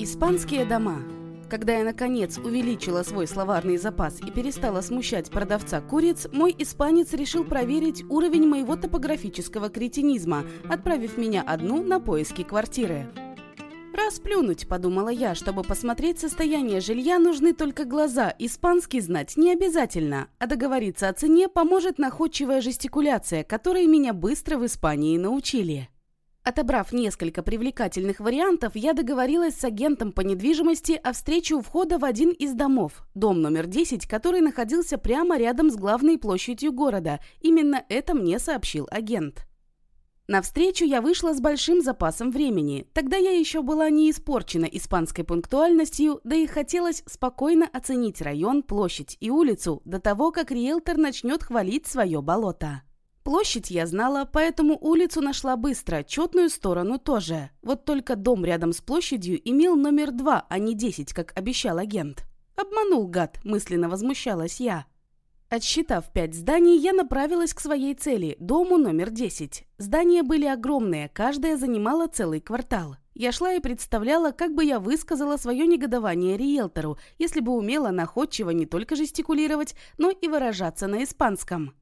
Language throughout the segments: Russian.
Испанские дома. Когда я, наконец, увеличила свой словарный запас и перестала смущать продавца куриц, мой испанец решил проверить уровень моего топографического кретинизма, отправив меня одну на поиски квартиры. «Расплюнуть», — подумала я, чтобы посмотреть состояние жилья, нужны только глаза, испанский знать не обязательно, а договориться о цене поможет находчивая жестикуляция, которой меня быстро в Испании научили. Отобрав несколько привлекательных вариантов, я договорилась с агентом по недвижимости о встрече у входа в один из домов, дом номер 10, который находился прямо рядом с главной площадью города. Именно это мне сообщил агент. На встречу я вышла с большим запасом времени. Тогда я еще была не испорчена испанской пунктуальностью, да и хотелось спокойно оценить район, площадь и улицу до того, как риэлтор начнет хвалить свое болото. Площадь я знала, поэтому улицу нашла быстро, четную сторону тоже. Вот только дом рядом с площадью имел номер два, а не десять, как обещал агент. Обманул гад, мысленно возмущалась я. Отсчитав пять зданий, я направилась к своей цели – дому номер 10. Здания были огромные, каждое занимало целый квартал. Я шла и представляла, как бы я высказала свое негодование риэлтору, если бы умела находчиво не только жестикулировать, но и выражаться на испанском.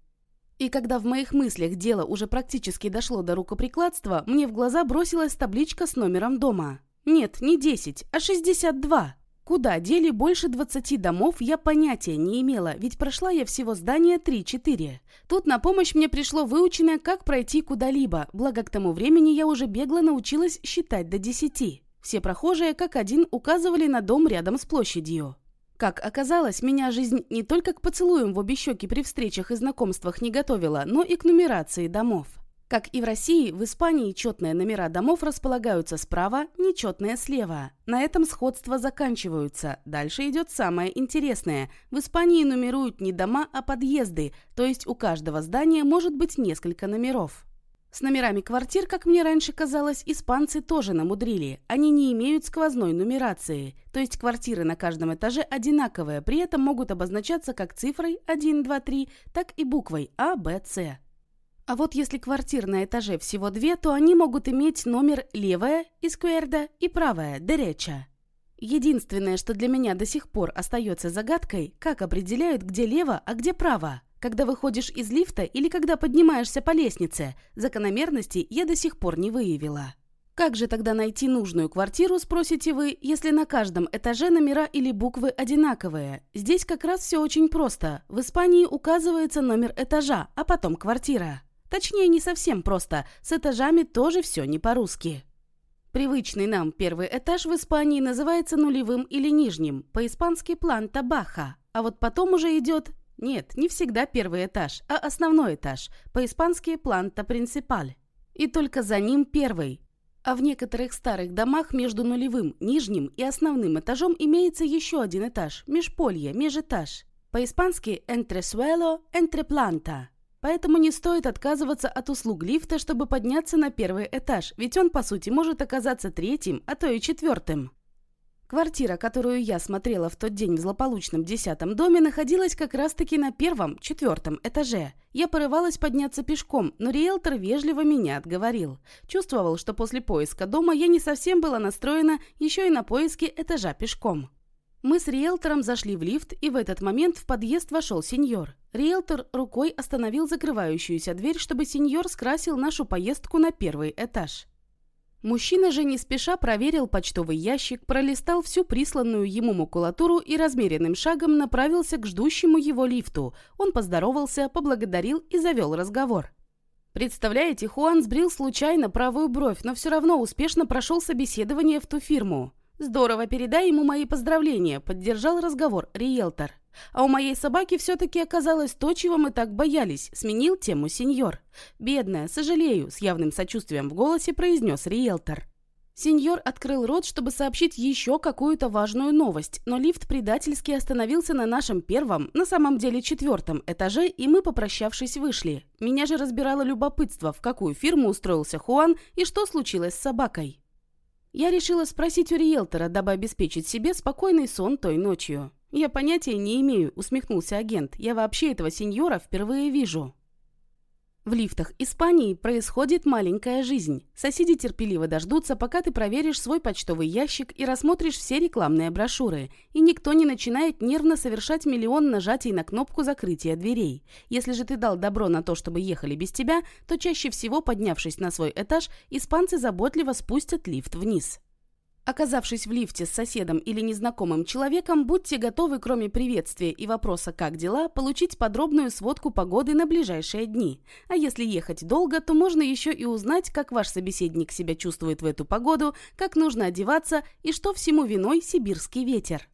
И когда в моих мыслях дело уже практически дошло до рукоприкладства, мне в глаза бросилась табличка с номером дома. Нет, не 10, а 62. Куда дели больше 20 домов, я понятия не имела, ведь прошла я всего здание 3-4. Тут на помощь мне пришло выученное, как пройти куда-либо, благо к тому времени я уже бегло научилась считать до 10. Все прохожие как один указывали на дом рядом с площадью. Как оказалось, меня жизнь не только к поцелуям в обе щеки при встречах и знакомствах не готовила, но и к нумерации домов. Как и в России, в Испании четные номера домов располагаются справа, нечетные слева. На этом сходства заканчиваются. Дальше идет самое интересное. В Испании нумеруют не дома, а подъезды, то есть у каждого здания может быть несколько номеров. С номерами квартир, как мне раньше казалось, испанцы тоже намудрили. Они не имеют сквозной нумерации. То есть квартиры на каждом этаже одинаковые, при этом могут обозначаться как цифрой 1, 2, 3, так и буквой А, Б, С. А вот если квартир на этаже всего две, то они могут иметь номер левая, искуэрда, и правая, дереча. Единственное, что для меня до сих пор остается загадкой, как определяют, где лево, а где право. Когда выходишь из лифта или когда поднимаешься по лестнице, закономерности я до сих пор не выявила. Как же тогда найти нужную квартиру, спросите вы, если на каждом этаже номера или буквы одинаковые? Здесь как раз все очень просто. В Испании указывается номер этажа, а потом квартира. Точнее, не совсем просто. С этажами тоже все не по-русски. Привычный нам первый этаж в Испании называется нулевым или нижним, по-испански планта баха, а вот потом уже идет нет, не всегда первый этаж, а основной этаж, по-испански «планта принципаль». И только за ним первый. А в некоторых старых домах между нулевым, нижним и основным этажом имеется еще один этаж, межполье, межэтаж. По-испански «entre suelo, entre planta». Поэтому не стоит отказываться от услуг лифта, чтобы подняться на первый этаж, ведь он, по сути, может оказаться третьим, а то и четвертым. Квартира, которую я смотрела в тот день в злополучном десятом доме, находилась как раз-таки на первом, четвертом этаже. Я порывалась подняться пешком, но риэлтор вежливо меня отговорил. Чувствовал, что после поиска дома я не совсем была настроена еще и на поиски этажа пешком. Мы с риэлтором зашли в лифт, и в этот момент в подъезд вошел сеньор. Риэлтор рукой остановил закрывающуюся дверь, чтобы сеньор скрасил нашу поездку на первый этаж. Мужчина же не спеша проверил почтовый ящик, пролистал всю присланную ему макулатуру и размеренным шагом направился к ждущему его лифту. Он поздоровался, поблагодарил и завел разговор. Представляете, Хуан сбрил случайно правую бровь, но все равно успешно прошел собеседование в ту фирму. «Здорово, передай ему мои поздравления», — поддержал разговор риэлтор. А у моей собаки все-таки оказалось то, чего мы так боялись, сменил тему сеньор. «Бедная, сожалею», — с явным сочувствием в голосе произнес риэлтор. Сеньор открыл рот, чтобы сообщить еще какую-то важную новость, но лифт предательски остановился на нашем первом, на самом деле четвертом этаже, и мы, попрощавшись, вышли. Меня же разбирало любопытство, в какую фирму устроился Хуан и что случилось с собакой. Я решила спросить у риэлтора, дабы обеспечить себе спокойный сон той ночью. «Я понятия не имею», — усмехнулся агент. «Я вообще этого сеньора впервые вижу». В лифтах Испании происходит маленькая жизнь. Соседи терпеливо дождутся, пока ты проверишь свой почтовый ящик и рассмотришь все рекламные брошюры. И никто не начинает нервно совершать миллион нажатий на кнопку закрытия дверей. Если же ты дал добро на то, чтобы ехали без тебя, то чаще всего, поднявшись на свой этаж, испанцы заботливо спустят лифт вниз. Оказавшись в лифте с соседом или незнакомым человеком, будьте готовы, кроме приветствия и вопроса «как дела?», получить подробную сводку погоды на ближайшие дни. А если ехать долго, то можно еще и узнать, как ваш собеседник себя чувствует в эту погоду, как нужно одеваться и что всему виной сибирский ветер.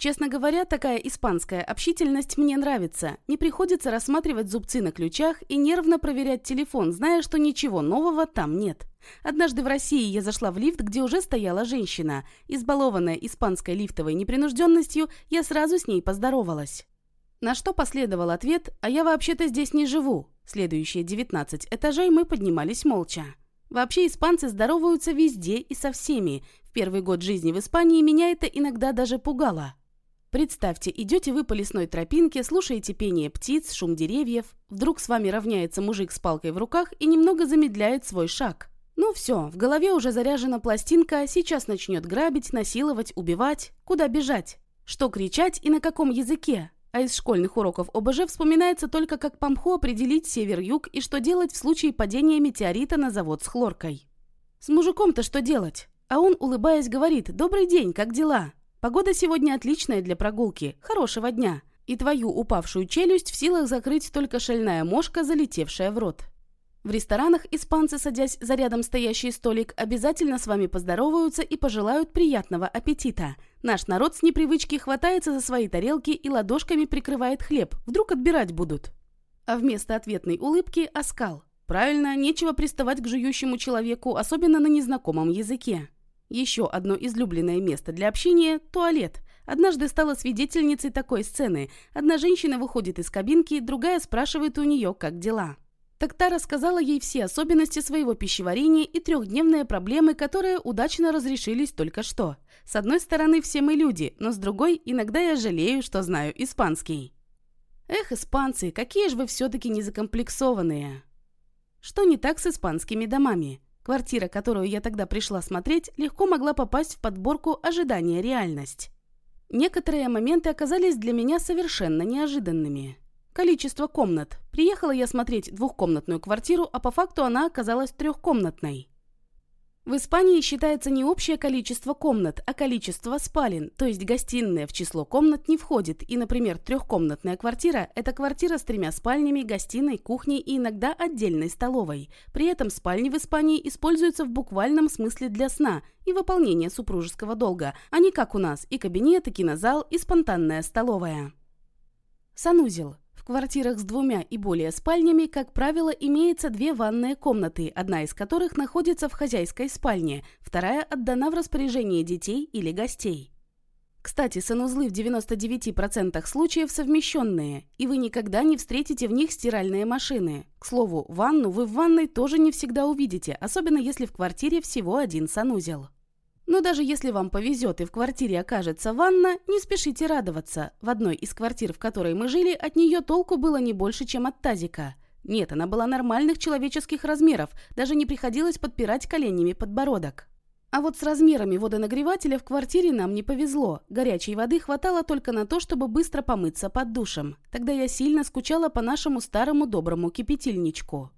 Честно говоря, такая испанская общительность мне нравится. Не приходится рассматривать зубцы на ключах и нервно проверять телефон, зная, что ничего нового там нет. Однажды в России я зашла в лифт, где уже стояла женщина. Избалованная испанской лифтовой непринужденностью, я сразу с ней поздоровалась. На что последовал ответ «А я вообще-то здесь не живу». Следующие 19 этажей мы поднимались молча. Вообще испанцы здороваются везде и со всеми. В первый год жизни в Испании меня это иногда даже пугало. Представьте, идете вы по лесной тропинке, слушаете пение птиц, шум деревьев. Вдруг с вами равняется мужик с палкой в руках и немного замедляет свой шаг. Ну все, в голове уже заряжена пластинка, сейчас начнет грабить, насиловать, убивать. Куда бежать? Что кричать и на каком языке? А из школьных уроков ОБЖ вспоминается только, как по мху определить север-юг и что делать в случае падения метеорита на завод с хлоркой. С мужиком-то что делать? А он, улыбаясь, говорит «Добрый день, как дела?» Погода сегодня отличная для прогулки. Хорошего дня. И твою упавшую челюсть в силах закрыть только шальная мошка, залетевшая в рот. В ресторанах испанцы, садясь за рядом стоящий столик, обязательно с вами поздороваются и пожелают приятного аппетита. Наш народ с непривычки хватается за свои тарелки и ладошками прикрывает хлеб. Вдруг отбирать будут. А вместо ответной улыбки – оскал. Правильно, нечего приставать к жующему человеку, особенно на незнакомом языке. Еще одно излюбленное место для общения – туалет. Однажды стала свидетельницей такой сцены. Одна женщина выходит из кабинки, другая спрашивает у нее, как дела. Так та рассказала ей все особенности своего пищеварения и трехдневные проблемы, которые удачно разрешились только что. С одной стороны, все мы люди, но с другой, иногда я жалею, что знаю испанский. Эх, испанцы, какие же вы все-таки незакомплексованные. Что не так с испанскими домами? Квартира, которую я тогда пришла смотреть, легко могла попасть в подборку «Ожидание реальность». Некоторые моменты оказались для меня совершенно неожиданными. Количество комнат. Приехала я смотреть двухкомнатную квартиру, а по факту она оказалась трехкомнатной. В Испании считается не общее количество комнат, а количество спален, то есть гостиная в число комнат не входит. И, например, трехкомнатная квартира – это квартира с тремя спальнями, гостиной, кухней и иногда отдельной столовой. При этом спальни в Испании используются в буквальном смысле для сна и выполнения супружеского долга, а не как у нас – и кабинет, и кинозал, и спонтанная столовая. Санузел – квартирах с двумя и более спальнями, как правило, имеется две ванные комнаты, одна из которых находится в хозяйской спальне, вторая отдана в распоряжение детей или гостей. Кстати, санузлы в 99% случаев совмещенные, и вы никогда не встретите в них стиральные машины. К слову, ванну вы в ванной тоже не всегда увидите, особенно если в квартире всего один санузел. Но даже если вам повезет и в квартире окажется ванна, не спешите радоваться. В одной из квартир, в которой мы жили, от нее толку было не больше, чем от тазика. Нет, она была нормальных человеческих размеров, даже не приходилось подпирать коленями подбородок. А вот с размерами водонагревателя в квартире нам не повезло. Горячей воды хватало только на то, чтобы быстро помыться под душем. Тогда я сильно скучала по нашему старому доброму кипятильничку.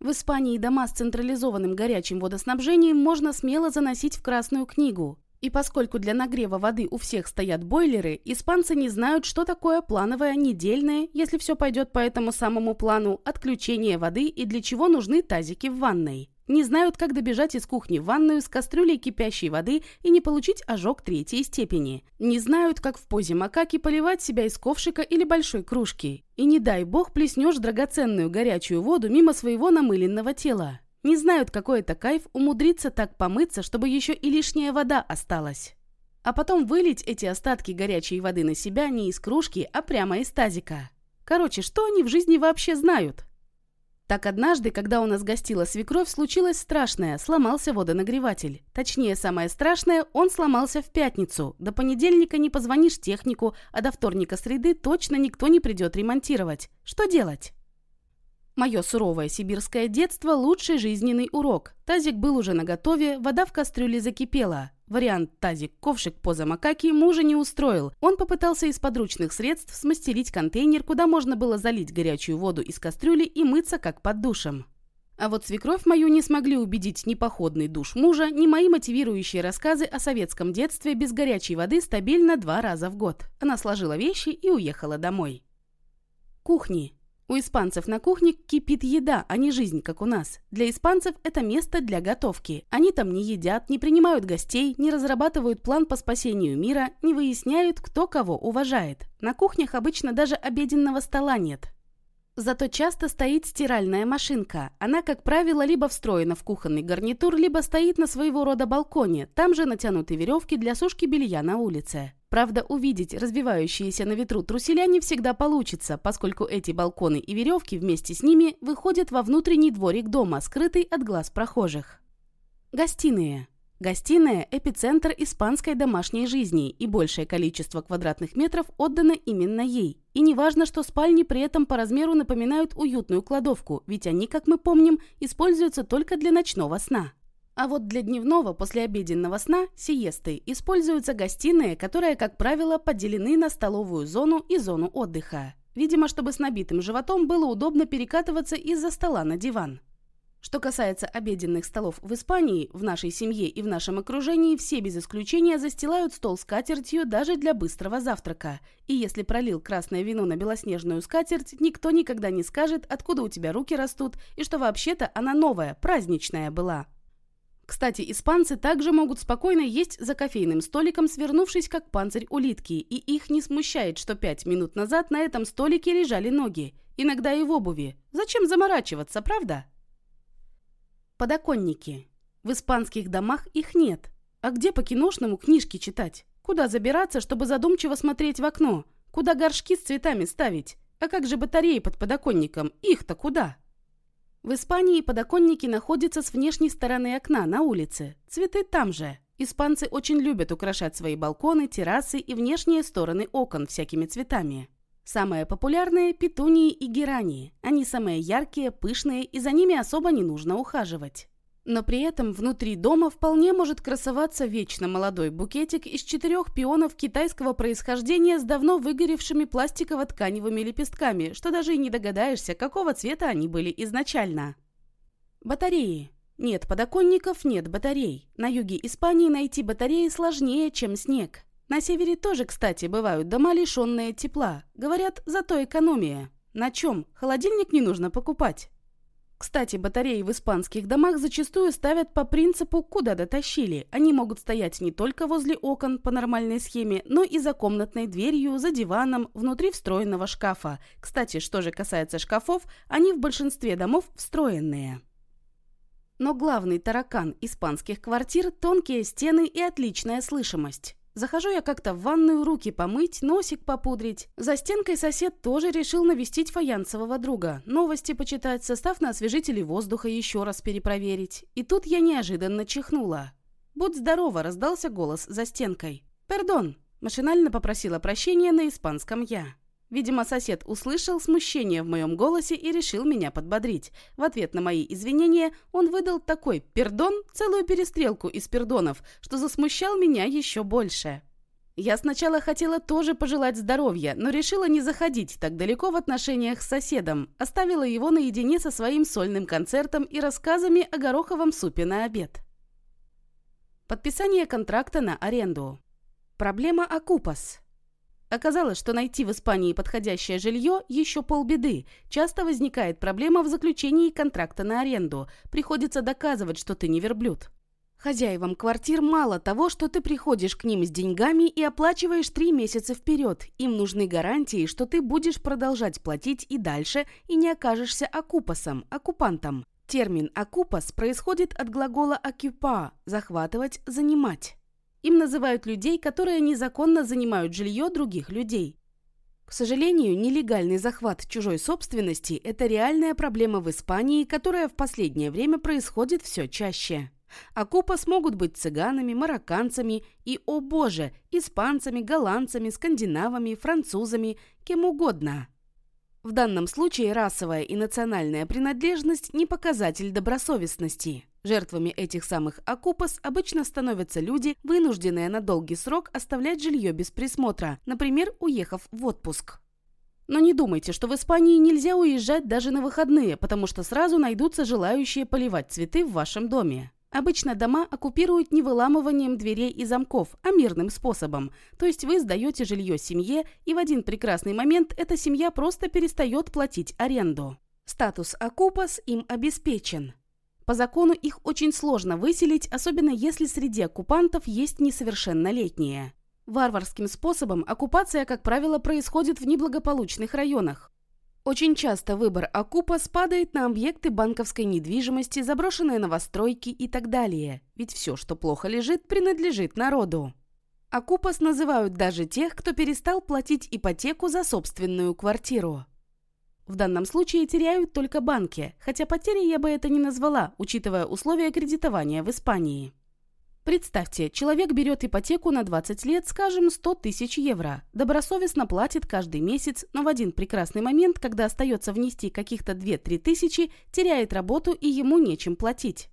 В Испании дома с централизованным горячим водоснабжением можно смело заносить в Красную книгу. И поскольку для нагрева воды у всех стоят бойлеры, испанцы не знают, что такое плановое недельное, если все пойдет по этому самому плану, отключение воды и для чего нужны тазики в ванной. Не знают, как добежать из кухни в ванную с кастрюлей кипящей воды и не получить ожог третьей степени. Не знают, как в позе макаки поливать себя из ковшика или большой кружки. И не дай бог плеснешь драгоценную горячую воду мимо своего намыленного тела. Не знают, какой это кайф умудриться так помыться, чтобы еще и лишняя вода осталась. А потом вылить эти остатки горячей воды на себя не из кружки, а прямо из тазика. Короче, что они в жизни вообще знают? Так однажды, когда у нас гостила свекровь, случилось страшное, сломался водонагреватель. Точнее, самое страшное, он сломался в пятницу. До понедельника не позвонишь технику, а до вторника среды точно никто не придет ремонтировать. Что делать? Мое суровое сибирское детство – лучший жизненный урок. Тазик был уже наготове, вода в кастрюле закипела. Вариант тазик-ковшик поза макаки мужа не устроил. Он попытался из подручных средств смастерить контейнер, куда можно было залить горячую воду из кастрюли и мыться как под душем. А вот свекровь мою не смогли убедить ни походный душ мужа, ни мои мотивирующие рассказы о советском детстве без горячей воды стабильно два раза в год. Она сложила вещи и уехала домой. Кухни. У испанцев на кухне кипит еда, а не жизнь, как у нас. Для испанцев это место для готовки. Они там не едят, не принимают гостей, не разрабатывают план по спасению мира, не выясняют, кто кого уважает. На кухнях обычно даже обеденного стола нет. Зато часто стоит стиральная машинка. Она, как правило, либо встроена в кухонный гарнитур, либо стоит на своего рода балконе. Там же натянуты веревки для сушки белья на улице. Правда, увидеть развивающиеся на ветру труселя не всегда получится, поскольку эти балконы и веревки вместе с ними выходят во внутренний дворик дома, скрытый от глаз прохожих. Гостиные. Гостиная – эпицентр испанской домашней жизни, и большее количество квадратных метров отдано именно ей. И не важно, что спальни при этом по размеру напоминают уютную кладовку, ведь они, как мы помним, используются только для ночного сна. А вот для дневного послеобеденного сна, сиесты, используются гостиные, которые, как правило, поделены на столовую зону и зону отдыха. Видимо, чтобы с набитым животом было удобно перекатываться из-за стола на диван. Что касается обеденных столов в Испании, в нашей семье и в нашем окружении все без исключения застилают стол скатертью даже для быстрого завтрака. И если пролил красное вино на белоснежную скатерть, никто никогда не скажет, откуда у тебя руки растут и что вообще-то она новая, праздничная была. Кстати, испанцы также могут спокойно есть за кофейным столиком, свернувшись как панцирь улитки, и их не смущает, что пять минут назад на этом столике лежали ноги, иногда и в обуви. Зачем заморачиваться, правда? Подоконники. В испанских домах их нет. А где по-киношному книжки читать? Куда забираться, чтобы задумчиво смотреть в окно? Куда горшки с цветами ставить? А как же батареи под подоконником? Их-то куда? В Испании подоконники находятся с внешней стороны окна, на улице. Цветы там же. Испанцы очень любят украшать свои балконы, террасы и внешние стороны окон всякими цветами. Самые популярные – петунии и герани. Они самые яркие, пышные, и за ними особо не нужно ухаживать. Но при этом внутри дома вполне может красоваться вечно молодой букетик из четырех пионов китайского происхождения с давно выгоревшими пластиково-тканевыми лепестками, что даже и не догадаешься, какого цвета они были изначально. Батареи. Нет подоконников, нет батарей. На юге Испании найти батареи сложнее, чем снег. На севере тоже, кстати, бывают дома, лишенные тепла. Говорят, зато экономия. На чем? Холодильник не нужно покупать. Кстати, батареи в испанских домах зачастую ставят по принципу «куда дотащили». Они могут стоять не только возле окон по нормальной схеме, но и за комнатной дверью, за диваном, внутри встроенного шкафа. Кстати, что же касается шкафов, они в большинстве домов встроенные. Но главный таракан испанских квартир – тонкие стены и отличная слышимость. Захожу я как-то в ванную руки помыть, носик попудрить. За стенкой сосед тоже решил навестить фаянсового друга. Новости почитать, состав на освежители воздуха еще раз перепроверить. И тут я неожиданно чихнула. «Будь здорова!» – раздался голос за стенкой. «Пердон!» – машинально попросила прощения на испанском я. Видимо, сосед услышал смущение в моем голосе и решил меня подбодрить. В ответ на мои извинения он выдал такой пердон, целую перестрелку из пердонов, что засмущал меня еще больше. Я сначала хотела тоже пожелать здоровья, но решила не заходить так далеко в отношениях с соседом. Оставила его наедине со своим сольным концертом и рассказами о гороховом супе на обед. Подписание контракта на аренду. Проблема Акупас. Оказалось, что найти в Испании подходящее жилье еще полбеды. Часто возникает проблема в заключении контракта на аренду. Приходится доказывать, что ты не верблюд. Хозяевам квартир мало того, что ты приходишь к ним с деньгами и оплачиваешь три месяца вперед. Им нужны гарантии, что ты будешь продолжать платить и дальше, и не окажешься окупасом, оккупантом. Термин «окупас» происходит от глагола «окюпа» – захватывать, занимать. Им называют людей, которые незаконно занимают жилье других людей. К сожалению, нелегальный захват чужой собственности – это реальная проблема в Испании, которая в последнее время происходит все чаще. Акупас могут быть цыганами, марокканцами и, о боже, испанцами, голландцами, скандинавами, французами, кем угодно. В данном случае расовая и национальная принадлежность не показатель добросовестности. Жертвами этих самых окупас обычно становятся люди, вынужденные на долгий срок оставлять жилье без присмотра, например, уехав в отпуск. Но не думайте, что в Испании нельзя уезжать даже на выходные, потому что сразу найдутся желающие поливать цветы в вашем доме. Обычно дома оккупируют не выламыванием дверей и замков, а мирным способом. То есть вы сдаете жилье семье, и в один прекрасный момент эта семья просто перестает платить аренду. Статус окупас им обеспечен. По закону их очень сложно выселить, особенно если среди оккупантов есть несовершеннолетние. Варварским способом оккупация, как правило, происходит в неблагополучных районах. Очень часто выбор окупа спадает на объекты банковской недвижимости, заброшенные новостройки и так далее, ведь все, что плохо лежит, принадлежит народу. Окупас называют даже тех, кто перестал платить ипотеку за собственную квартиру. В данном случае теряют только банки, хотя потери я бы это не назвала, учитывая условия кредитования в Испании. Представьте, человек берет ипотеку на 20 лет, скажем, 100 тысяч евро. Добросовестно платит каждый месяц, но в один прекрасный момент, когда остается внести каких-то 2-3 тысячи, теряет работу и ему нечем платить.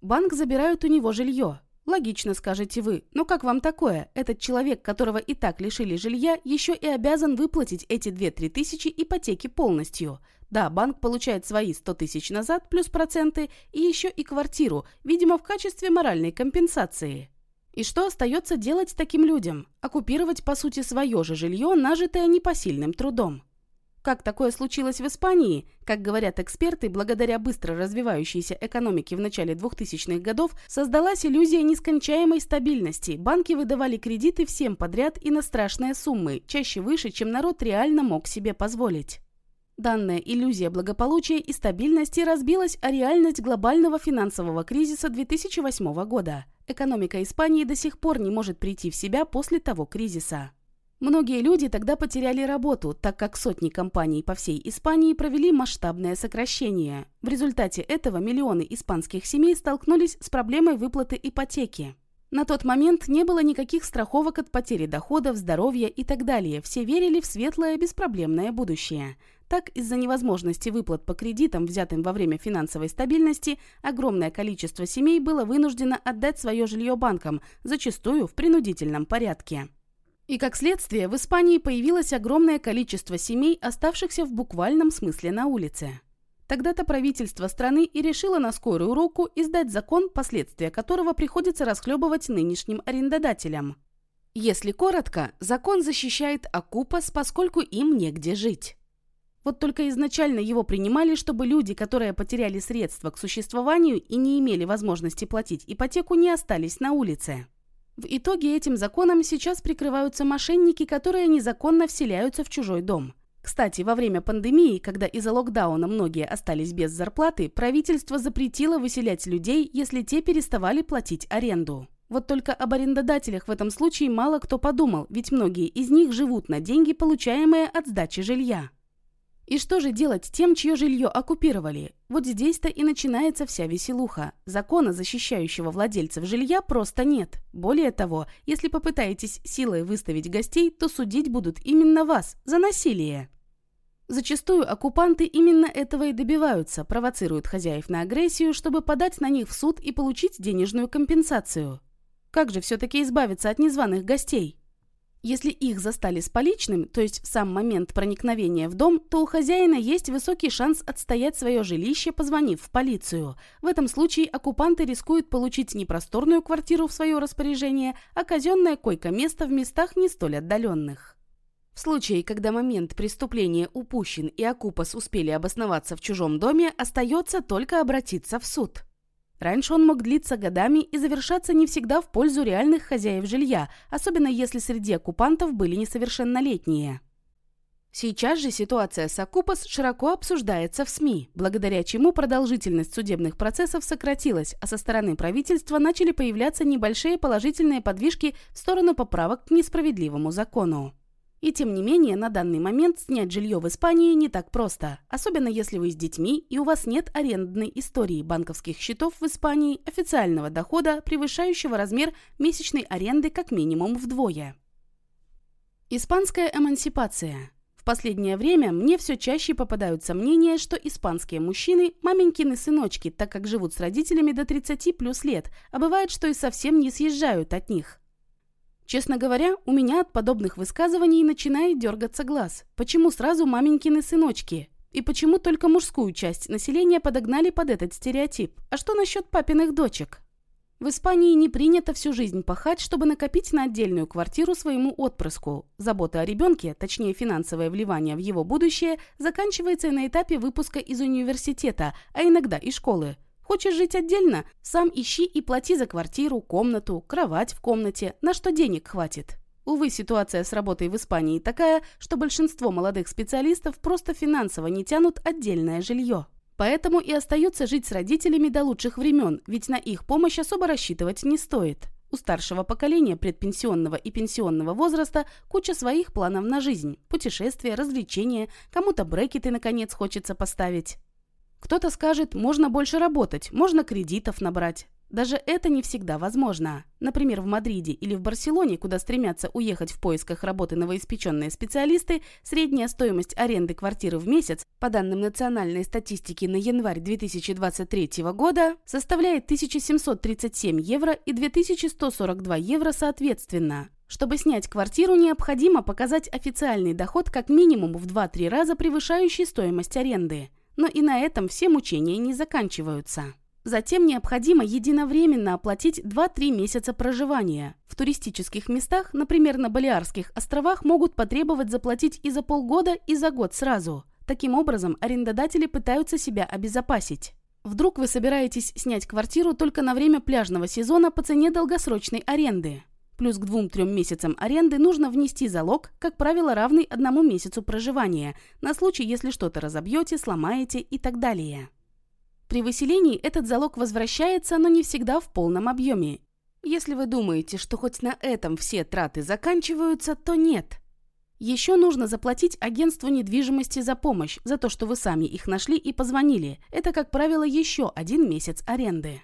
Банк забирает у него жилье. Логично, скажете вы, но как вам такое? Этот человек, которого и так лишили жилья, еще и обязан выплатить эти 2-3 тысячи ипотеки полностью – да, банк получает свои 100 тысяч назад плюс проценты и еще и квартиру, видимо, в качестве моральной компенсации. И что остается делать таким людям? Оккупировать, по сути, свое же жилье, нажитое непосильным трудом. Как такое случилось в Испании? Как говорят эксперты, благодаря быстро развивающейся экономике в начале 2000-х годов создалась иллюзия нескончаемой стабильности. Банки выдавали кредиты всем подряд и на страшные суммы, чаще выше, чем народ реально мог себе позволить. Данная иллюзия благополучия и стабильности разбилась о реальность глобального финансового кризиса 2008 года. Экономика Испании до сих пор не может прийти в себя после того кризиса. Многие люди тогда потеряли работу, так как сотни компаний по всей Испании провели масштабное сокращение. В результате этого миллионы испанских семей столкнулись с проблемой выплаты ипотеки. На тот момент не было никаких страховок от потери доходов, здоровья и так далее. Все верили в светлое, беспроблемное будущее. Так, из-за невозможности выплат по кредитам, взятым во время финансовой стабильности, огромное количество семей было вынуждено отдать свое жилье банкам, зачастую в принудительном порядке. И как следствие, в Испании появилось огромное количество семей, оставшихся в буквальном смысле на улице. Тогда-то правительство страны и решило на скорую руку издать закон, последствия которого приходится расхлебывать нынешним арендодателям. Если коротко, закон защищает окупас, поскольку им негде жить. Вот только изначально его принимали, чтобы люди, которые потеряли средства к существованию и не имели возможности платить ипотеку, не остались на улице. В итоге этим законом сейчас прикрываются мошенники, которые незаконно вселяются в чужой дом. Кстати, во время пандемии, когда из-за локдауна многие остались без зарплаты, правительство запретило выселять людей, если те переставали платить аренду. Вот только об арендодателях в этом случае мало кто подумал, ведь многие из них живут на деньги, получаемые от сдачи жилья. И что же делать тем, чье жилье оккупировали? Вот здесь-то и начинается вся веселуха. Закона, защищающего владельцев жилья, просто нет. Более того, если попытаетесь силой выставить гостей, то судить будут именно вас за насилие. Зачастую оккупанты именно этого и добиваются, провоцируют хозяев на агрессию, чтобы подать на них в суд и получить денежную компенсацию. Как же все-таки избавиться от незваных гостей? Если их застали с поличным, то есть в сам момент проникновения в дом, то у хозяина есть высокий шанс отстоять свое жилище, позвонив в полицию. В этом случае оккупанты рискуют получить не просторную квартиру в свое распоряжение, а казенное койко-место в местах не столь отдаленных. В случае, когда момент преступления упущен и окупас успели обосноваться в чужом доме, остается только обратиться в суд. Раньше он мог длиться годами и завершаться не всегда в пользу реальных хозяев жилья, особенно если среди оккупантов были несовершеннолетние. Сейчас же ситуация с Акупас широко обсуждается в СМИ, благодаря чему продолжительность судебных процессов сократилась, а со стороны правительства начали появляться небольшие положительные подвижки в сторону поправок к несправедливому закону. И тем не менее, на данный момент снять жилье в Испании не так просто, особенно если вы с детьми и у вас нет арендной истории банковских счетов в Испании, официального дохода, превышающего размер месячной аренды как минимум вдвое. Испанская эмансипация. В последнее время мне все чаще попадаются мнения, что испанские мужчины – маменькины сыночки, так как живут с родителями до 30 плюс лет, а бывает, что и совсем не съезжают от них. Честно говоря, у меня от подобных высказываний начинает дергаться глаз. Почему сразу маменькины сыночки? И почему только мужскую часть населения подогнали под этот стереотип? А что насчет папиных дочек? В Испании не принято всю жизнь пахать, чтобы накопить на отдельную квартиру своему отпрыску. Забота о ребенке, точнее финансовое вливание в его будущее, заканчивается на этапе выпуска из университета, а иногда и школы. Хочешь жить отдельно? Сам ищи и плати за квартиру, комнату, кровать в комнате, на что денег хватит. Увы, ситуация с работой в Испании такая, что большинство молодых специалистов просто финансово не тянут отдельное жилье. Поэтому и остаются жить с родителями до лучших времен, ведь на их помощь особо рассчитывать не стоит. У старшего поколения предпенсионного и пенсионного возраста куча своих планов на жизнь. Путешествия, развлечения, кому-то брекеты наконец хочется поставить. Кто-то скажет, можно больше работать, можно кредитов набрать. Даже это не всегда возможно. Например, в Мадриде или в Барселоне, куда стремятся уехать в поисках работы новоиспеченные специалисты, средняя стоимость аренды квартиры в месяц, по данным национальной статистики на январь 2023 года, составляет 1737 евро и 2142 евро соответственно. Чтобы снять квартиру, необходимо показать официальный доход как минимум в 2-3 раза превышающий стоимость аренды. Но и на этом все мучения не заканчиваются. Затем необходимо единовременно оплатить 2-3 месяца проживания. В туристических местах, например, на Балиарских островах, могут потребовать заплатить и за полгода, и за год сразу. Таким образом, арендодатели пытаются себя обезопасить. Вдруг вы собираетесь снять квартиру только на время пляжного сезона по цене долгосрочной аренды. Плюс к 2-3 месяцам аренды нужно внести залог, как правило, равный одному месяцу проживания, на случай, если что-то разобьете, сломаете и так далее. При выселении этот залог возвращается, но не всегда в полном объеме. Если вы думаете, что хоть на этом все траты заканчиваются, то нет. Еще нужно заплатить агентству недвижимости за помощь, за то, что вы сами их нашли и позвонили. Это, как правило, еще один месяц аренды.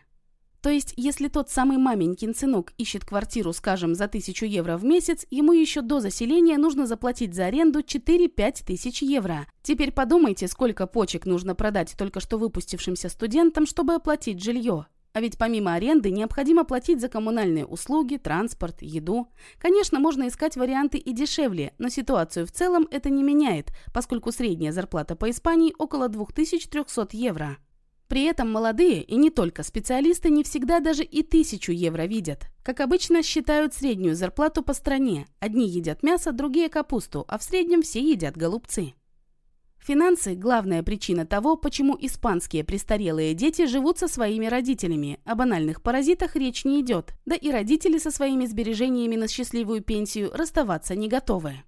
То есть, если тот самый маменькин сынок ищет квартиру, скажем, за тысячу евро в месяц, ему еще до заселения нужно заплатить за аренду 4-5 тысяч евро. Теперь подумайте, сколько почек нужно продать только что выпустившимся студентам, чтобы оплатить жилье. А ведь помимо аренды необходимо платить за коммунальные услуги, транспорт, еду. Конечно, можно искать варианты и дешевле, но ситуацию в целом это не меняет, поскольку средняя зарплата по Испании около 2300 евро. При этом молодые, и не только специалисты, не всегда даже и тысячу евро видят. Как обычно, считают среднюю зарплату по стране. Одни едят мясо, другие капусту, а в среднем все едят голубцы. Финансы – главная причина того, почему испанские престарелые дети живут со своими родителями. О банальных паразитах речь не идет. Да и родители со своими сбережениями на счастливую пенсию расставаться не готовы.